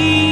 Igwe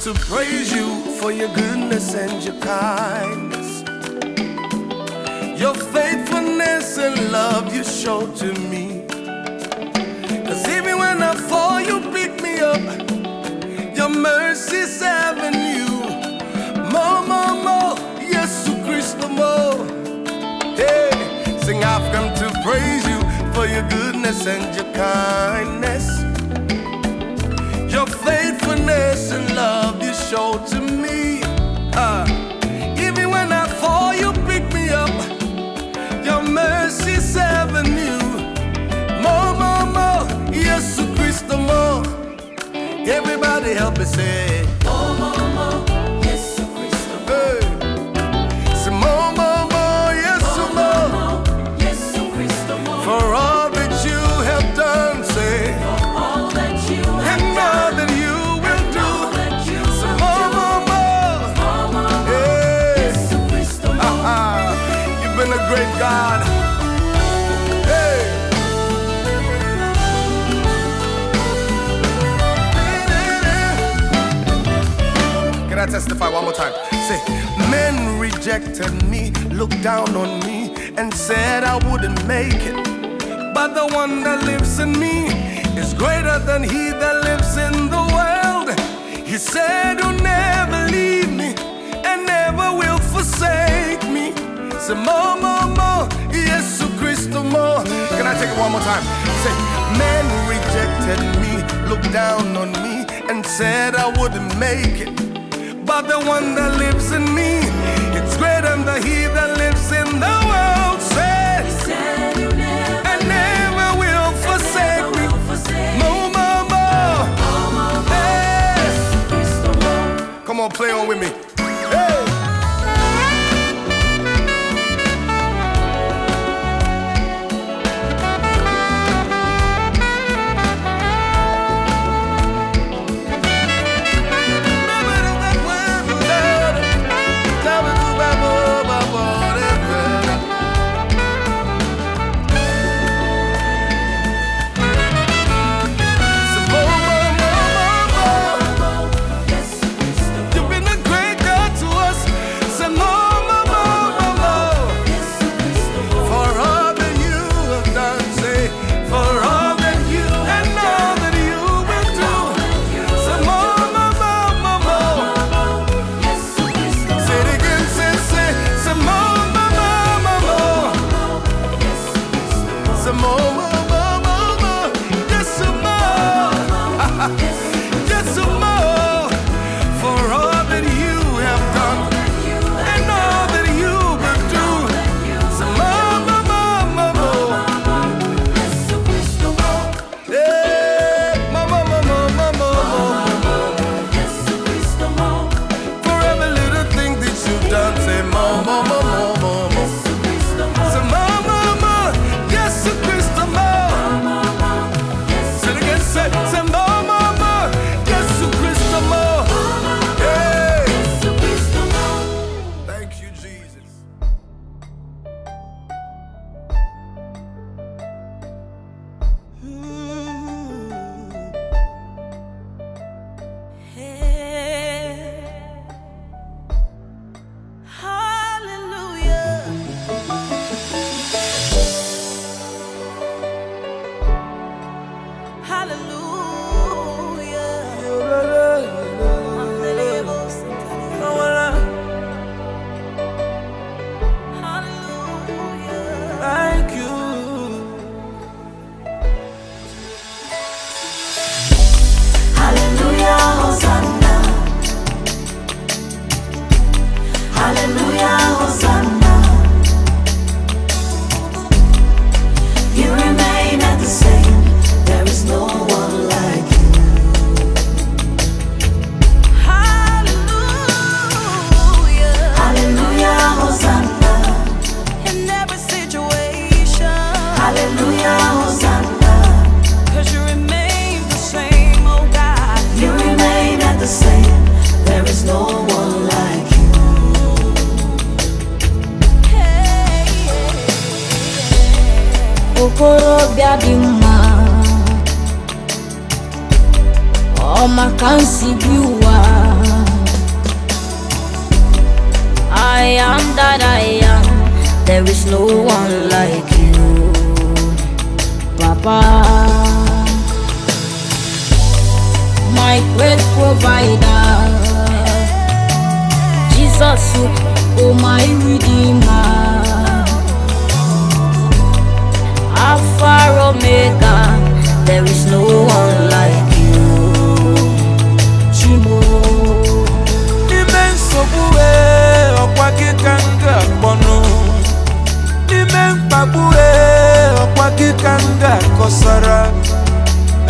to praise you for your goodness and your kindness. Your faithfulness and love you show to me. Cause even when I fall, you pick me up. Your mercy's avenue. More, more, more. Yes, Christ, more. Hey, sing, I've come to praise you for your goodness and your kindness. Your faithfulness and say. Can I testify one more time? Say, men rejected me, looked down on me, and said I wouldn't make it. But the one that lives in me is greater than he that lives in the world. He said, You'll never leave me and never will forsake me. Say, more, more, more. Yes, Christ, more. Can I take it one more time? Say, men rejected me, looked down on me, and said I wouldn't make it. But the one that lives in me, it's greater than he that lives in the world. Say, and never will forsake me. More, more, more. Hey. Come on, play on with me. Provider, Jesus, oh my redeemer, Alpha Omega. There is no one like you, Chimo. n'ime nsogbu e ọkwa gị ka m ga-akpọnụ n'ime e ọkwa gị ka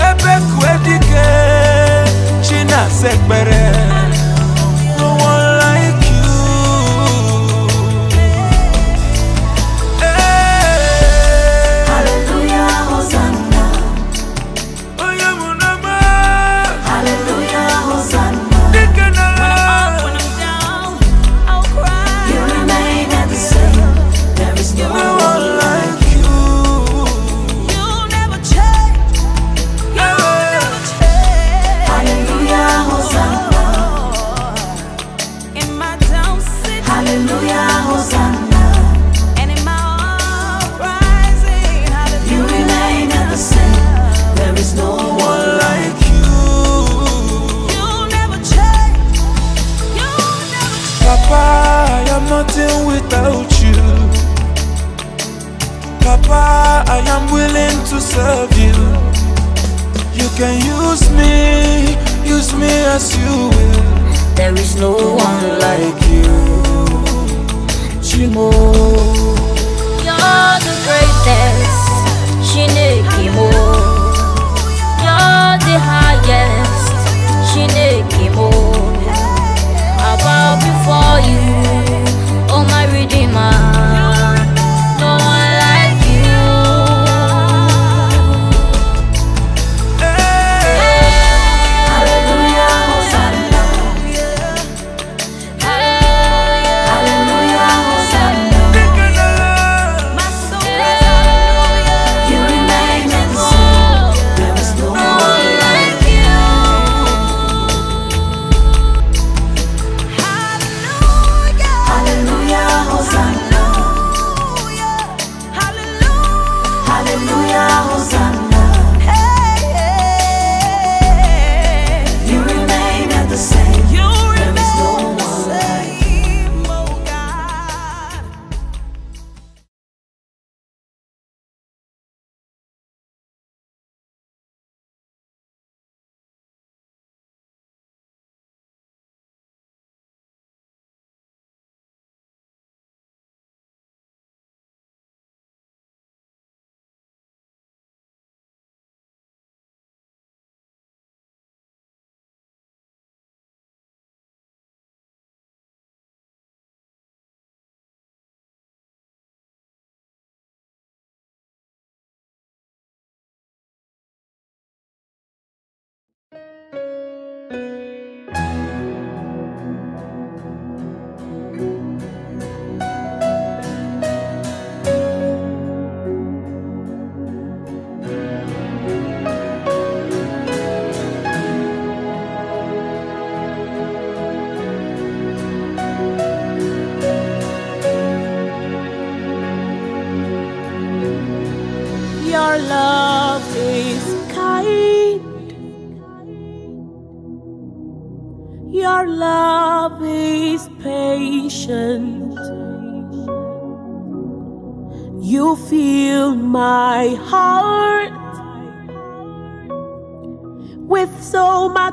ebe kue dike se pere Chimo.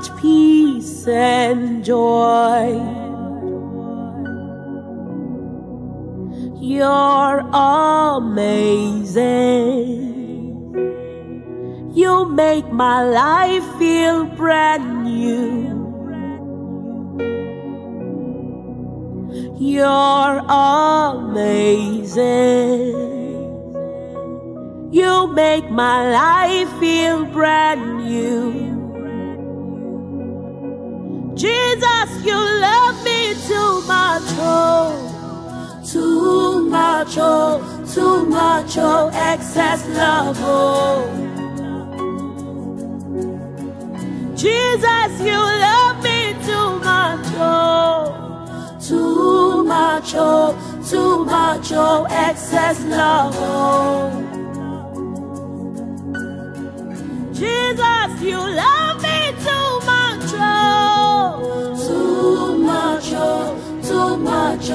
So much peace and joy. You're amazing. You make my life feel brand new. You're amazing. You make my life feel brand new. Jesus, you love me too much, oh, too much, oh, too much, oh, excess love, oh. Jesus, you love me too much, oh, too much, oh, too much, oh, excess love, oh. Jesus, you love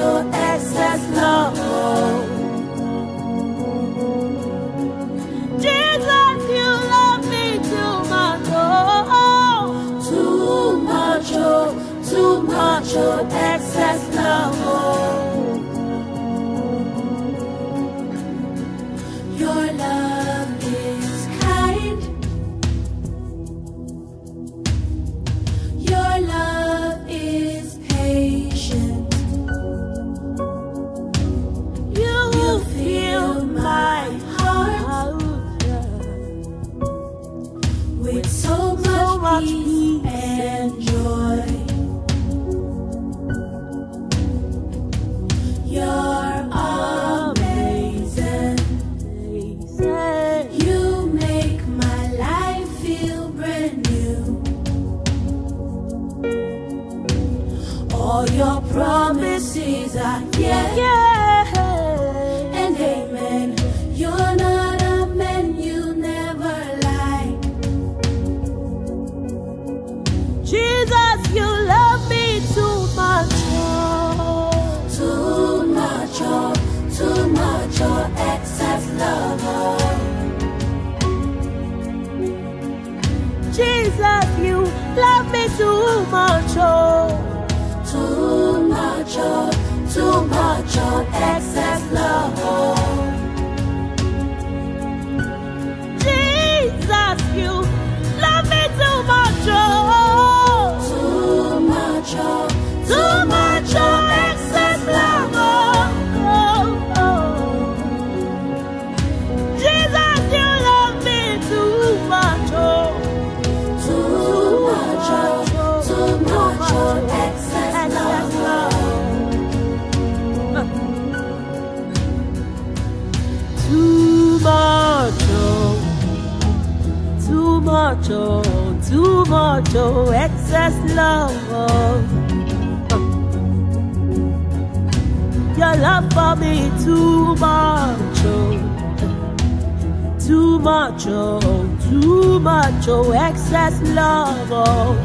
to excess love. Jesus, you love me too much. Too much, oh, too much, oh, too much, oh, too much, oh, excess love. Your love for me too much, oh, too much, oh, too much, oh, excess love. Oh.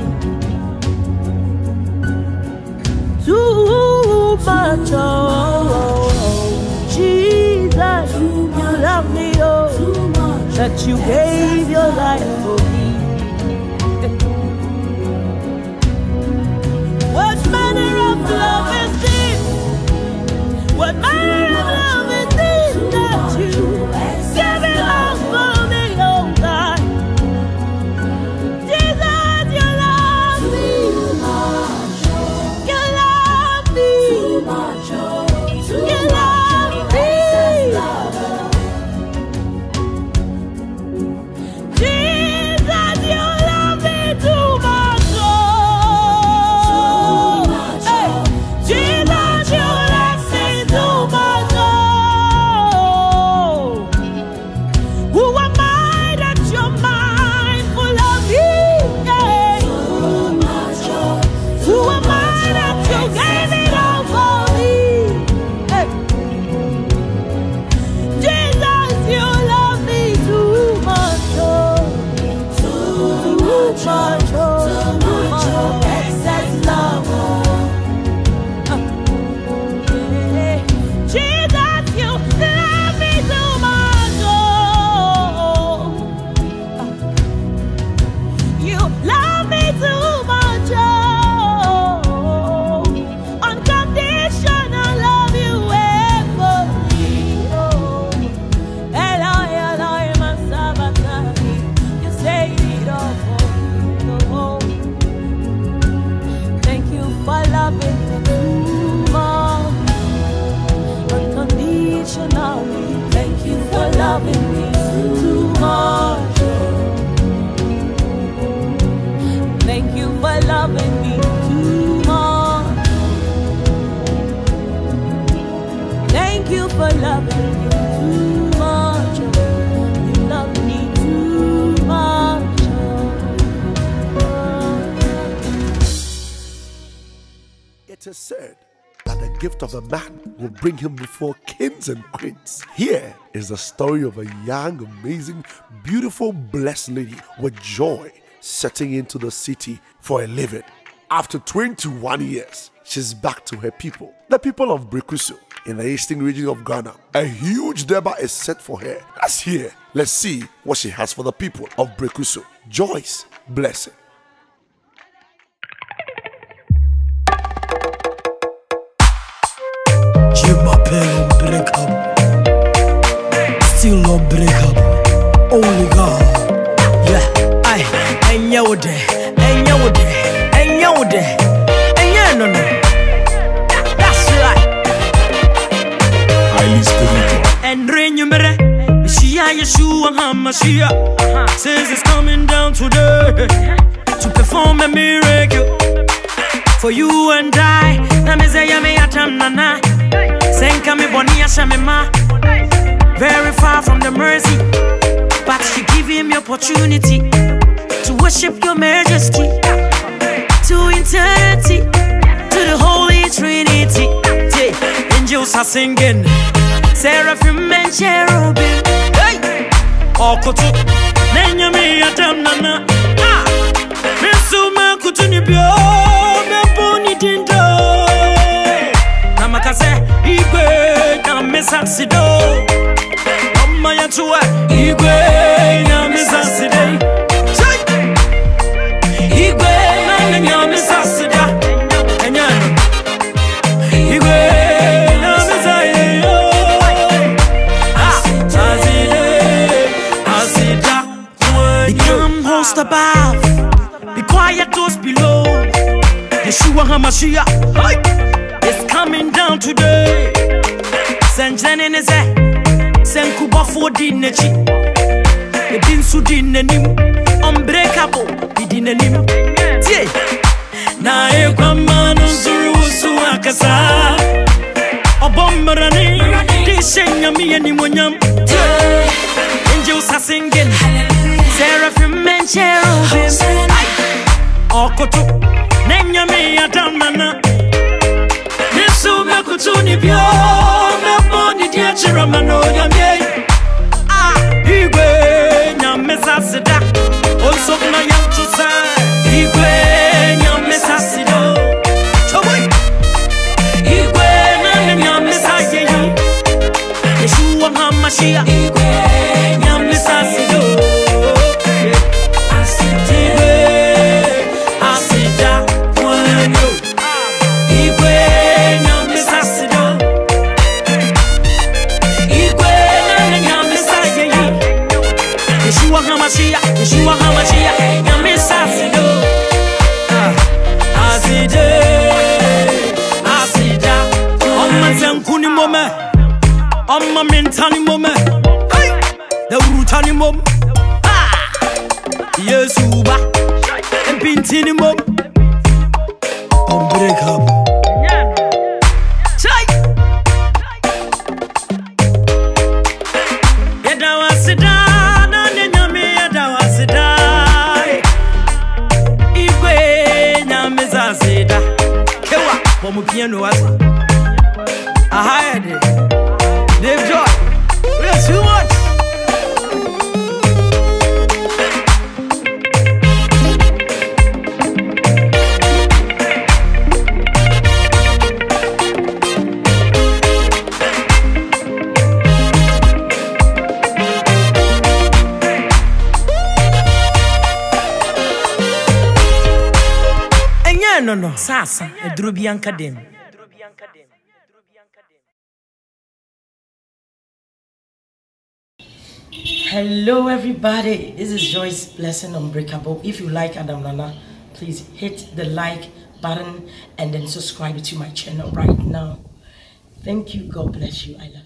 Too much, oh, oh, oh. Jesus, you love me, oh that you gave your life for me. What manner of love is this? What manner of love is this that you gave it all for? Thank you for loving me It is said that the gift of a man will bring him before kings and queens. Here is the story of a young, amazing, beautiful, blessed lady with joy setting into the city for a living. After 21 years, she's back to her people, the people of Brekusu in the eastern region of Ghana. A huge deba is set for her. Let's hear. Let's see what she has for the people of Brekusu. Joyce Blessing. Break. Yeah. I. You mere. Shia Yeshua HaMashiach says it's coming down today to perform a miracle for you and I. Na me say ya me atam nana. Senka me boni asha me ma. Very far from the mercy, but she give him the opportunity to worship your majesty to eternity, to the Holy Trinity. Angels are singing, seraphim and cherubim. Hey, Okoto, nenya me atam nana. Ah, me suma kutuni bio, me boni dindo. Namakase, igwe na ya tuwa, igwe na. kama Mashia is coming down today. sɛ senkubafo di nechi. Ebinsu di nenim, ɔmbrekabo di nenim. Tie, na ekwa no zuru usu akasaa ɔbɔ mmarane de eni nyame yɛnimonyam are sasengen sɛ and cherubim nenyami adamana nesume kutuni byo meboni dyekiramano yamye ah, igwe nyamesasida onsokuna yantusa igwe nyamesasido igwe nane nyamesayeyi yeshuwa nka mashiya saasa aduro bi anka dem Hello, everybody. This is Joyce Blessing Unbreakable. If you like Adam Nana, please hit the like button and then subscribe to my channel right now. Thank you. God bless you. I love you.